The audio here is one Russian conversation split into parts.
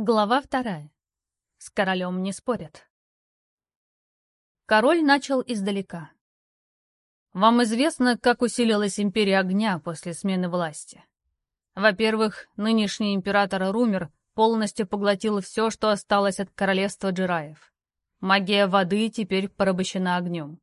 Глава вторая. С королем не спорят. Король начал издалека. Вам известно, как усилилась империя огня после смены власти? Во-первых, нынешний император Румер полностью поглотил все, что осталось от королевства Джираев. Магия воды теперь порабощена огнем.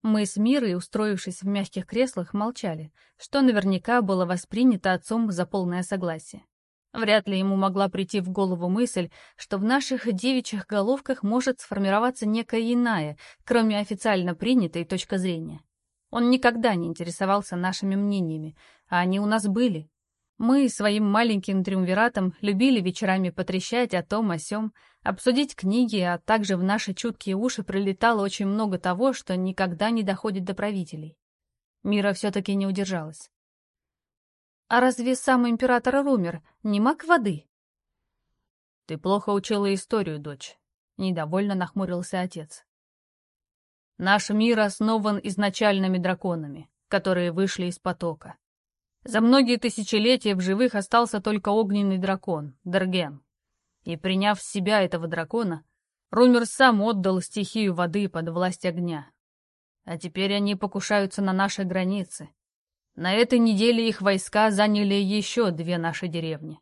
Мы с Мирой, устроившись в мягких креслах, молчали, что наверняка было воспринято отцом за полное согласие. Вряд ли ему могла прийти в голову мысль, что в наших девичьих головках может сформироваться некая иная, кроме официально принятой точка зрения. Он никогда не интересовался нашими мнениями, а они у нас были. Мы своим маленьким триумвиратом любили вечерами потрещать о том, о сём, обсудить книги, а также в наши чуткие уши прилетало очень много того, что никогда не доходит до правителей. Мира все-таки не удержалась. А разве сам император Румер не маг воды? Ты плохо учила историю, дочь. Недовольно нахмурился отец. Наш мир основан изначальными драконами, которые вышли из потока. За многие тысячелетия в живых остался только огненный дракон, Дерген. И приняв в себя этого дракона, Румер сам отдал стихию воды под власть огня. А теперь они покушаются на наши границы, на этой неделе их войска заняли еще две наши деревни.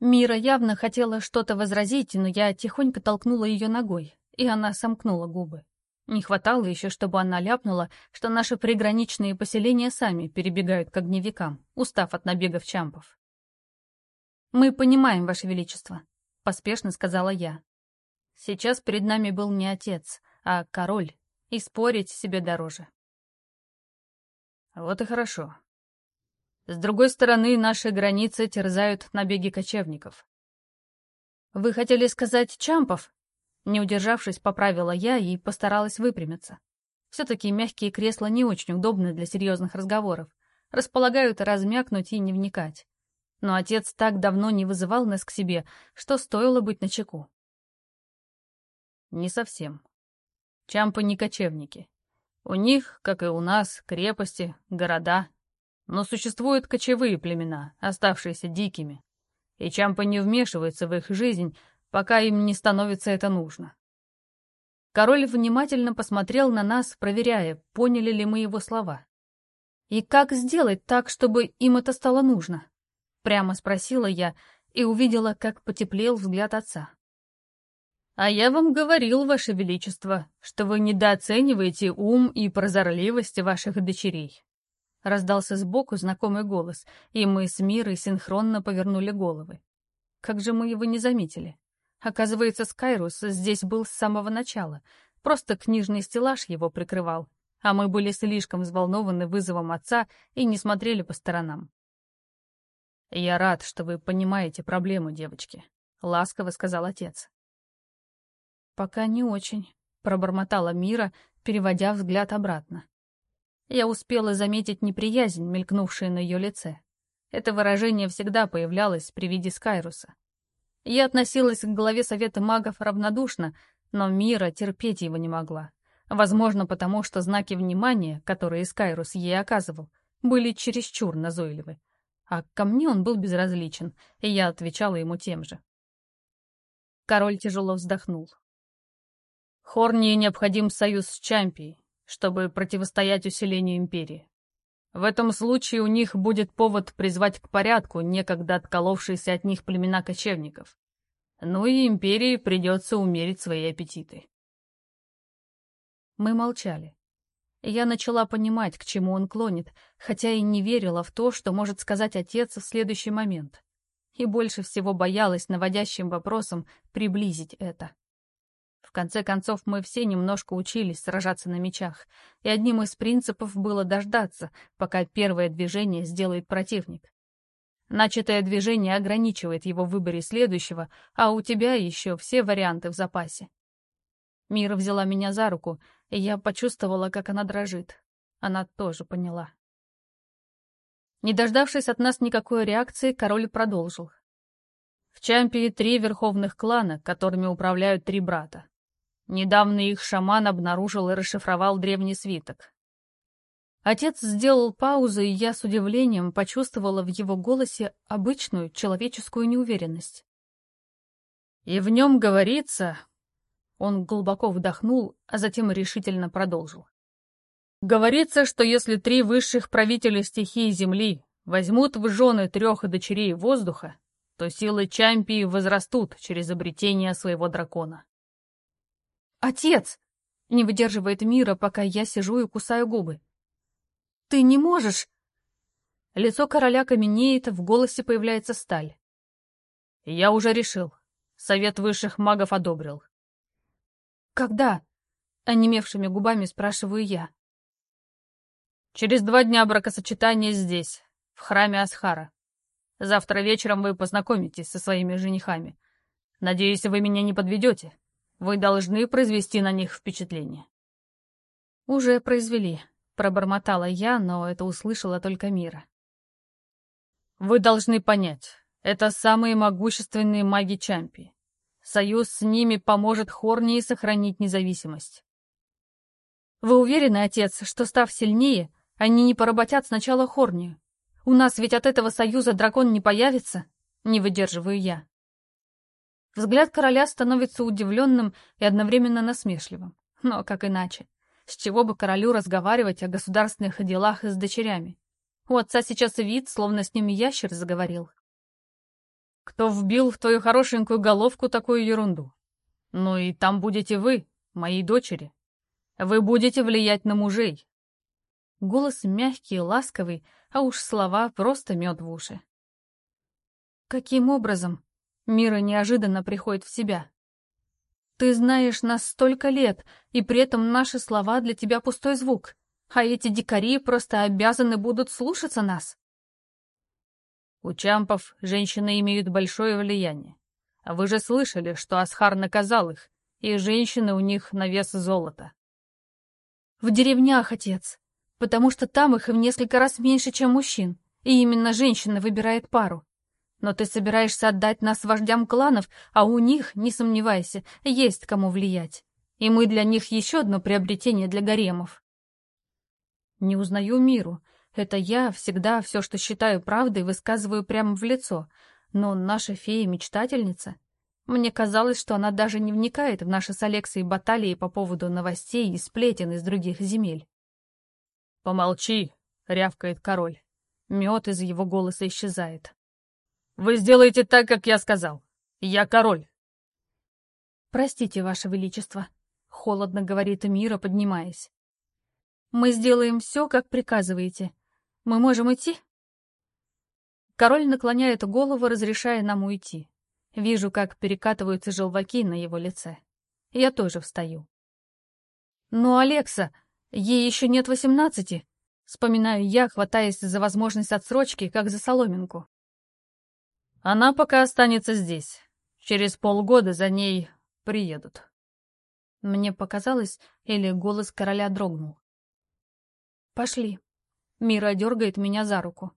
Мира явно хотела что-то возразить, но я тихонько толкнула ее ногой, и она сомкнула губы. Не хватало еще, чтобы она ляпнула, что наши приграничные поселения сами перебегают к огневикам, устав от набегов чампов. «Мы понимаем, Ваше Величество», — поспешно сказала я. Сейчас перед нами был не отец, а король, и спорить себе дороже. Вот и хорошо. С другой стороны, наши границы терзают набеги кочевников. Вы хотели сказать Чампов? Не удержавшись, поправила я и постаралась выпрямиться. Все-таки мягкие кресла не очень удобны для серьезных разговоров. Располагают размякнуть и не вникать. Но отец так давно не вызывал нас к себе, что стоило быть начеку. Не совсем. Чампы не кочевники. У них, как и у нас, крепости, города. Но существуют кочевые племена, оставшиеся дикими. И Чампа не вмешивается в их жизнь, пока им не становится это нужно. Король внимательно посмотрел на нас, проверяя, поняли ли мы его слова. «И как сделать так, чтобы им это стало нужно?» Прямо спросила я и увидела, как потеплел взгляд отца. «А я вам говорил, Ваше Величество, что вы недооцениваете ум и прозорливость ваших дочерей». Раздался сбоку знакомый голос, и мы с Мирой синхронно повернули головы. Как же мы его не заметили? Оказывается, Скайрус здесь был с самого начала, просто книжный стеллаж его прикрывал, а мы были слишком взволнованы вызовом отца и не смотрели по сторонам. «Я рад, что вы понимаете проблему, девочки», — ласково сказал отец. «Пока не очень», — пробормотала Мира, переводя взгляд обратно. Я успела заметить неприязнь, мелькнувшую на ее лице. Это выражение всегда появлялось при виде Скайруса. Я относилась к главе Совета магов равнодушно, но Мира терпеть его не могла. Возможно, потому что знаки внимания, которые Скайрус ей оказывал, были чересчур назойливы. А ко мне он был безразличен, и я отвечала ему тем же. Король тяжело вздохнул. Хорнии необходим союз с Чампией, чтобы противостоять усилению Империи. В этом случае у них будет повод призвать к порядку некогда отколовшиеся от них племена кочевников. Ну и Империи придется умерить свои аппетиты. Мы молчали. Я начала понимать, к чему он клонит, хотя и не верила в то, что может сказать отец в следующий момент. И больше всего боялась наводящим вопросом приблизить это. В конце концов, мы все немножко учились сражаться на мечах, и одним из принципов было дождаться, пока первое движение сделает противник. Начатое движение ограничивает его в выборе следующего, а у тебя еще все варианты в запасе. Мира взяла меня за руку, и я почувствовала, как она дрожит. Она тоже поняла. Не дождавшись от нас никакой реакции, король продолжил. В Чампии три верховных клана, которыми управляют три брата. Недавно их шаман обнаружил и расшифровал древний свиток. Отец сделал паузу, и я с удивлением почувствовала в его голосе обычную человеческую неуверенность. И в нем говорится... Он глубоко вдохнул, а затем решительно продолжил. Говорится, что если три высших правителя стихии Земли возьмут в жены трех дочерей воздуха, то силы Чампии возрастут через обретение своего дракона. «Отец!» — не выдерживает мира, пока я сижу и кусаю губы. «Ты не можешь!» Лицо короля каменеет, в голосе появляется сталь. «Я уже решил. Совет высших магов одобрил». «Когда?» — онемевшими губами спрашиваю я. Через два дня бракосочетания здесь, в храме Асхара. Завтра вечером вы познакомитесь со своими женихами. Надеюсь, вы меня не подведете. Вы должны произвести на них впечатление. Уже произвели, пробормотала я, но это услышала только Мира. Вы должны понять, это самые могущественные маги Чампи. Союз с ними поможет Хорнии сохранить независимость. Вы уверены, отец, что, став сильнее, они не поработят сначала Хорнию. У нас ведь от этого союза дракон не появится. Не выдерживаю я. Взгляд короля становится удивленным и одновременно насмешливым. Но как иначе? С чего бы королю разговаривать о государственных делах с дочерями? У отца сейчас вид, словно с ним ящер заговорил. Кто вбил в твою хорошенькую головку такую ерунду? Ну и там будете вы, мои дочери. Вы будете влиять на мужей, Голос мягкий, ласковый, а уж слова просто мед в уши. Каким образом? Мира неожиданно приходит в себя. Ты знаешь нас столько лет, и при этом наши слова для тебя пустой звук, а эти дикари просто обязаны будут слушаться нас. У чампов женщины имеют большое влияние. А вы же слышали, что Асхар наказал их, и женщины у них на вес золота. В деревнях, отец потому что там их в несколько раз меньше, чем мужчин, и именно женщина выбирает пару. Но ты собираешься отдать нас вождям кланов, а у них, не сомневайся, есть кому влиять. И мы для них еще одно приобретение для гаремов. Не узнаю миру. Это я всегда все, что считаю правдой, высказываю прямо в лицо. Но наша фея-мечтательница... Мне казалось, что она даже не вникает в наши с Алексой баталии по поводу новостей и сплетен из других земель. «Помолчи!» — рявкает король. Мед из его голоса исчезает. «Вы сделаете так, как я сказал. Я король!» «Простите, ваше величество», — холодно говорит Мира, поднимаясь. «Мы сделаем все, как приказываете. Мы можем идти?» Король наклоняет голову, разрешая нам уйти. Вижу, как перекатываются желваки на его лице. Я тоже встаю. «Но, Алекса, Ей еще нет восемнадцати. Вспоминаю я, хватаясь за возможность отсрочки, как за соломинку. Она пока останется здесь. Через полгода за ней приедут. Мне показалось, или голос короля дрогнул. «Пошли». Мира дергает меня за руку.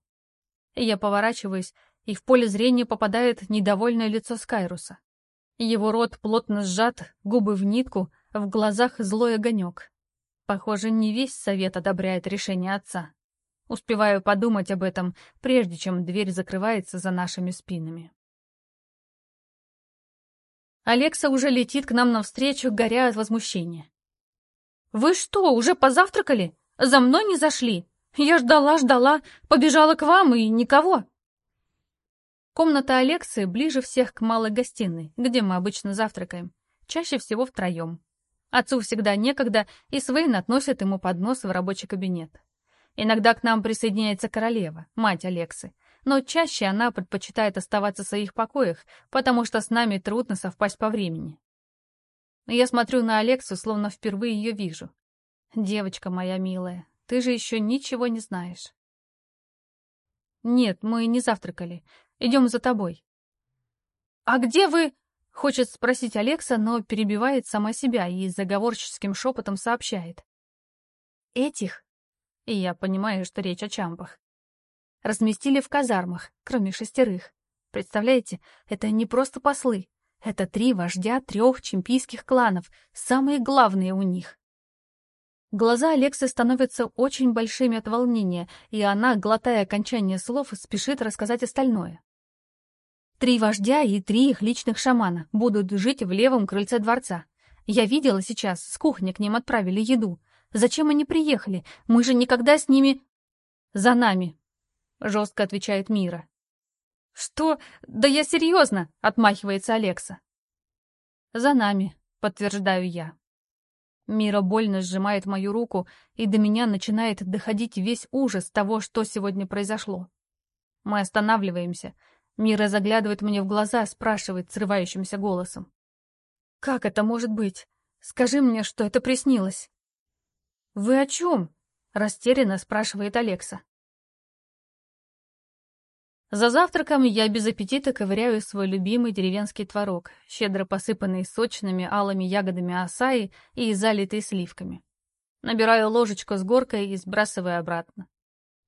Я поворачиваюсь, и в поле зрения попадает недовольное лицо Скайруса. Его рот плотно сжат, губы в нитку, в глазах злой огонек. Похоже, не весь совет одобряет решение отца. Успеваю подумать об этом, прежде чем дверь закрывается за нашими спинами. Алекса уже летит к нам навстречу, горя от возмущения. «Вы что, уже позавтракали? За мной не зашли? Я ждала-ждала, побежала к вам и никого!» Комната Алексы ближе всех к малой гостиной, где мы обычно завтракаем, чаще всего втроем. Отцу всегда некогда, и Свейн относит ему поднос в рабочий кабинет. Иногда к нам присоединяется королева, мать Алексы, но чаще она предпочитает оставаться в своих покоях, потому что с нами трудно совпасть по времени. Я смотрю на Алексу, словно впервые ее вижу. «Девочка моя милая, ты же еще ничего не знаешь». «Нет, мы не завтракали. Идем за тобой». «А где вы...» Хочет спросить Алекса, но перебивает сама себя и заговорческим шепотом сообщает. Этих, и я понимаю, что речь о чампах, разместили в казармах, кроме шестерых. Представляете, это не просто послы. Это три вождя трех чемпийских кланов, самые главные у них. Глаза Алексы становятся очень большими от волнения, и она, глотая окончание слов, спешит рассказать остальное. Три вождя и три их личных шамана будут жить в левом крыльце дворца. Я видела сейчас, с кухни к ним отправили еду. Зачем они приехали? Мы же никогда с ними... За нами, — жестко отвечает Мира. «Что? Да я серьезно!» — отмахивается Алекса. «За нами», — подтверждаю я. Мира больно сжимает мою руку, и до меня начинает доходить весь ужас того, что сегодня произошло. Мы останавливаемся. Мира заглядывает мне в глаза, спрашивает срывающимся голосом. «Как это может быть? Скажи мне, что это приснилось». «Вы о чем?» — растерянно спрашивает Алекса. За завтраком я без аппетита ковыряю свой любимый деревенский творог, щедро посыпанный сочными алыми ягодами асаи и залитый сливками. Набираю ложечку с горкой и сбрасываю обратно.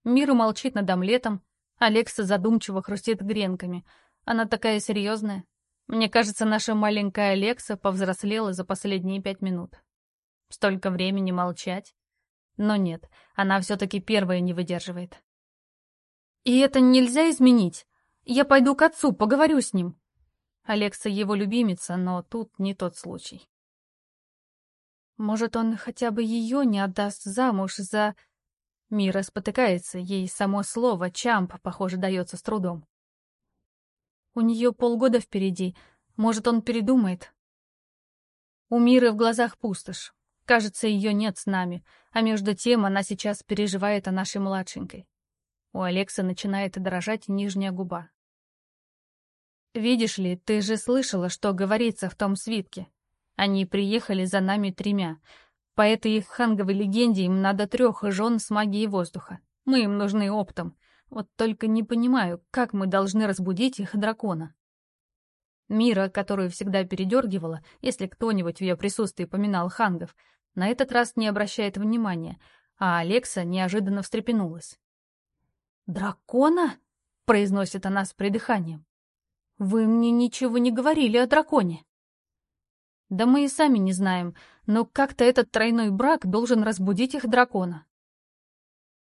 Миру молчит над омлетом, Алекса задумчиво хрустит гренками. Она такая серьезная. Мне кажется, наша маленькая Алекса повзрослела за последние пять минут. Столько времени молчать. Но нет, она все-таки первая не выдерживает. И это нельзя изменить. Я пойду к отцу, поговорю с ним. Алекса его любимица, но тут не тот случай. Может, он хотя бы ее не отдаст замуж за... Мира спотыкается, ей само слово «чамп», похоже, дается с трудом. У нее полгода впереди, может, он передумает. У Миры в глазах пустошь. Кажется, ее нет с нами, а между тем она сейчас переживает о нашей младшенькой. У Алекса начинает дрожать нижняя губа. «Видишь ли, ты же слышала, что говорится в том свитке. Они приехали за нами тремя. По этой их ханговой легенде им надо трех жен с магией воздуха. Мы им нужны оптом. Вот только не понимаю, как мы должны разбудить их дракона». Мира, которую всегда передергивала, если кто-нибудь в ее присутствии поминал хангов, на этот раз не обращает внимания, а Алекса неожиданно встрепенулась. «Дракона?» — произносит она с придыханием. «Вы мне ничего не говорили о драконе». «Да мы и сами не знаем, но как-то этот тройной брак должен разбудить их дракона».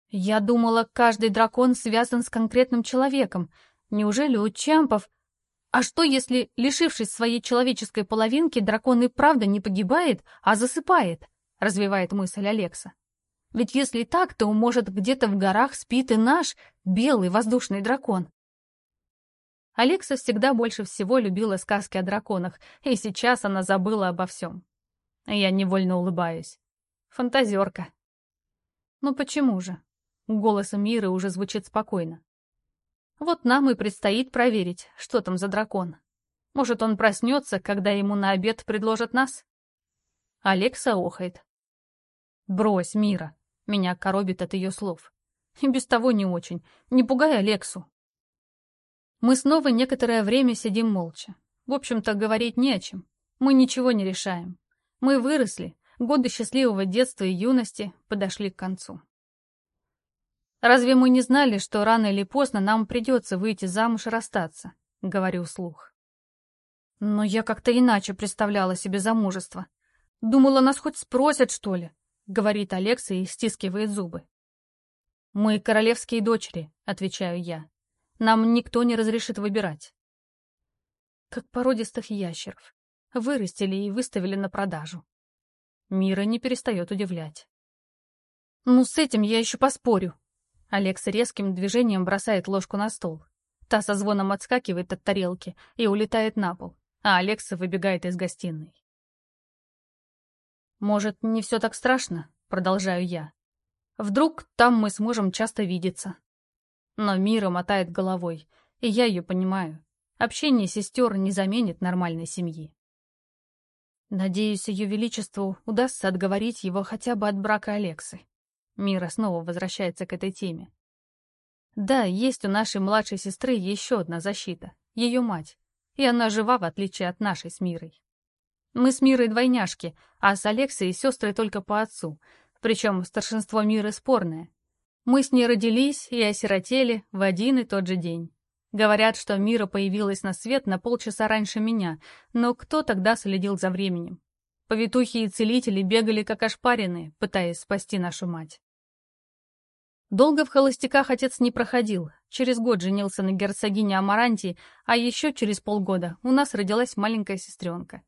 «Я думала, каждый дракон связан с конкретным человеком. Неужели у Чампов... А что, если, лишившись своей человеческой половинки, дракон и правда не погибает, а засыпает?» — развивает мысль Алекса. Ведь если так, то, может, где-то в горах спит и наш белый воздушный дракон. Алекса всегда больше всего любила сказки о драконах, и сейчас она забыла обо всем. Я невольно улыбаюсь. Фантазерка. Ну почему же? Голос Миры уже звучит спокойно. Вот нам и предстоит проверить, что там за дракон. Может, он проснется, когда ему на обед предложат нас? Алекса охает. Брось, Мира. Меня коробит от ее слов. И без того не очень. Не пугай Алексу. Мы снова некоторое время сидим молча. В общем-то, говорить не о чем. Мы ничего не решаем. Мы выросли, годы счастливого детства и юности подошли к концу. «Разве мы не знали, что рано или поздно нам придется выйти замуж и расстаться?» — говорю вслух. Но я как-то иначе представляла себе замужество. Думала, нас хоть спросят, что ли. — говорит Алекса и стискивает зубы. «Мы королевские дочери», — отвечаю я. «Нам никто не разрешит выбирать». Как породистых ящеров. Вырастили и выставили на продажу. Мира не перестает удивлять. «Ну, с этим я еще поспорю». Алекса резким движением бросает ложку на стол. Та со звоном отскакивает от тарелки и улетает на пол, а Алекса выбегает из гостиной. «Может, не все так страшно?» — продолжаю я. «Вдруг там мы сможем часто видеться». Но Мира мотает головой, и я ее понимаю. Общение сестер не заменит нормальной семьи. Надеюсь, ее величеству удастся отговорить его хотя бы от брака Алексы. Мира снова возвращается к этой теме. Да, есть у нашей младшей сестры еще одна защита — ее мать, и она жива, в отличие от нашей с Мирой. Мы с Мирой двойняшки, а с Алексой сестры только по отцу. Причем старшинство Миры спорное. Мы с ней родились и осиротели в один и тот же день. Говорят, что Мира появилась на свет на полчаса раньше меня, но кто тогда следил за временем? Повитухи и целители бегали как ошпаренные, пытаясь спасти нашу мать. Долго в холостяках отец не проходил. Через год женился на герцогине Амаранти, а еще через полгода у нас родилась маленькая сестренка.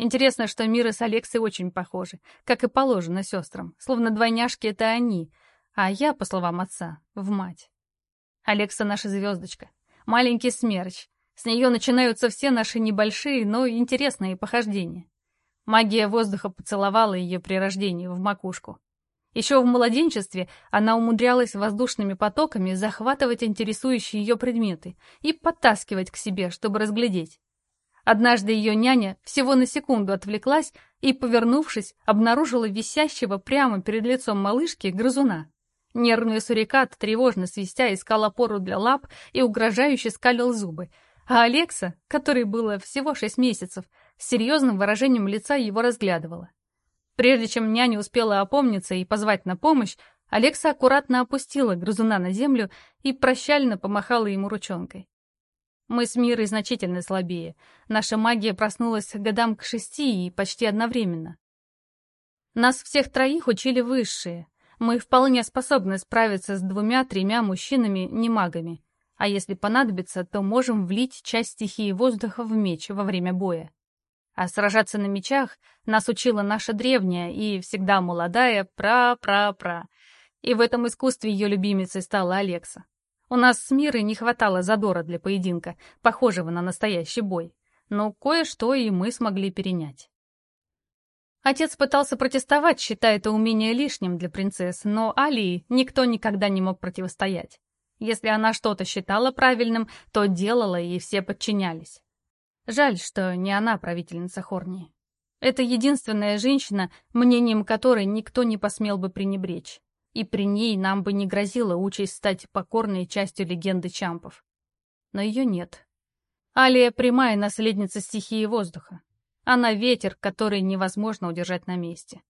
Интересно, что Мира с Алексой очень похожи, как и положено сестрам, словно двойняшки — это они, а я, по словам отца, в мать. Алекса — наша звездочка, маленький смерч. С нее начинаются все наши небольшие, но интересные похождения. Магия воздуха поцеловала ее при рождении в макушку. Еще в младенчестве она умудрялась воздушными потоками захватывать интересующие ее предметы и подтаскивать к себе, чтобы разглядеть. Однажды ее няня всего на секунду отвлеклась и, повернувшись, обнаружила висящего прямо перед лицом малышки грызуна. Нервный сурикат, тревожно свистя, искал опору для лап и угрожающе скалил зубы, а Алекса, которой было всего шесть месяцев, с серьезным выражением лица его разглядывала. Прежде чем няня успела опомниться и позвать на помощь, Алекса аккуратно опустила грызуна на землю и прощально помахала ему ручонкой. Мы с Мирой значительно слабее. Наша магия проснулась годам к шести и почти одновременно. Нас всех троих учили высшие. Мы вполне способны справиться с двумя-тремя мужчинами-немагами. А если понадобится, то можем влить часть стихии воздуха в меч во время боя. А сражаться на мечах нас учила наша древняя и всегда молодая пра-пра-пра. И в этом искусстве ее любимицей стала Алекса. У нас с Мирой не хватало задора для поединка, похожего на настоящий бой. Но кое-что и мы смогли перенять. Отец пытался протестовать, считая это умение лишним для принцесс, но Алии никто никогда не мог противостоять. Если она что-то считала правильным, то делала, и все подчинялись. Жаль, что не она правительница Хорнии. Это единственная женщина, мнением которой никто не посмел бы пренебречь. И при ней нам бы не грозила участь стать покорной частью легенды Чампов. Но ее нет. Алия — прямая наследница стихии воздуха. Она ветер, который невозможно удержать на месте.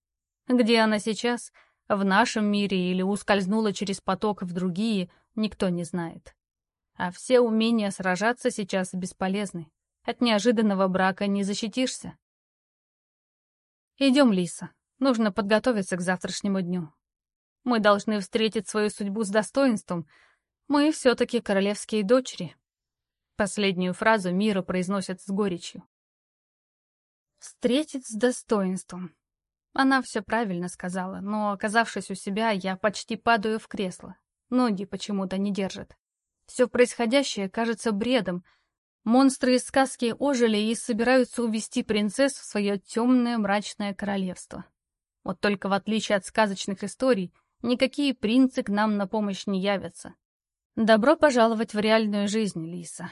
Где она сейчас, в нашем мире или ускользнула через поток в другие, никто не знает. А все умения сражаться сейчас бесполезны. От неожиданного брака не защитишься. Идем, Лиса. Нужно подготовиться к завтрашнему дню. Мы должны встретить свою судьбу с достоинством. Мы все-таки королевские дочери. Последнюю фразу Мира произносит с горечью. Встретить с достоинством. Она все правильно сказала, но, оказавшись у себя, я почти падаю в кресло. Ноги почему-то не держат. Все происходящее кажется бредом — Монстры из сказки ожили и собираются увести принцесс в свое темное мрачное королевство. Вот только в отличие от сказочных историй, никакие принцы к нам на помощь не явятся. Добро пожаловать в реальную жизнь, Лиса.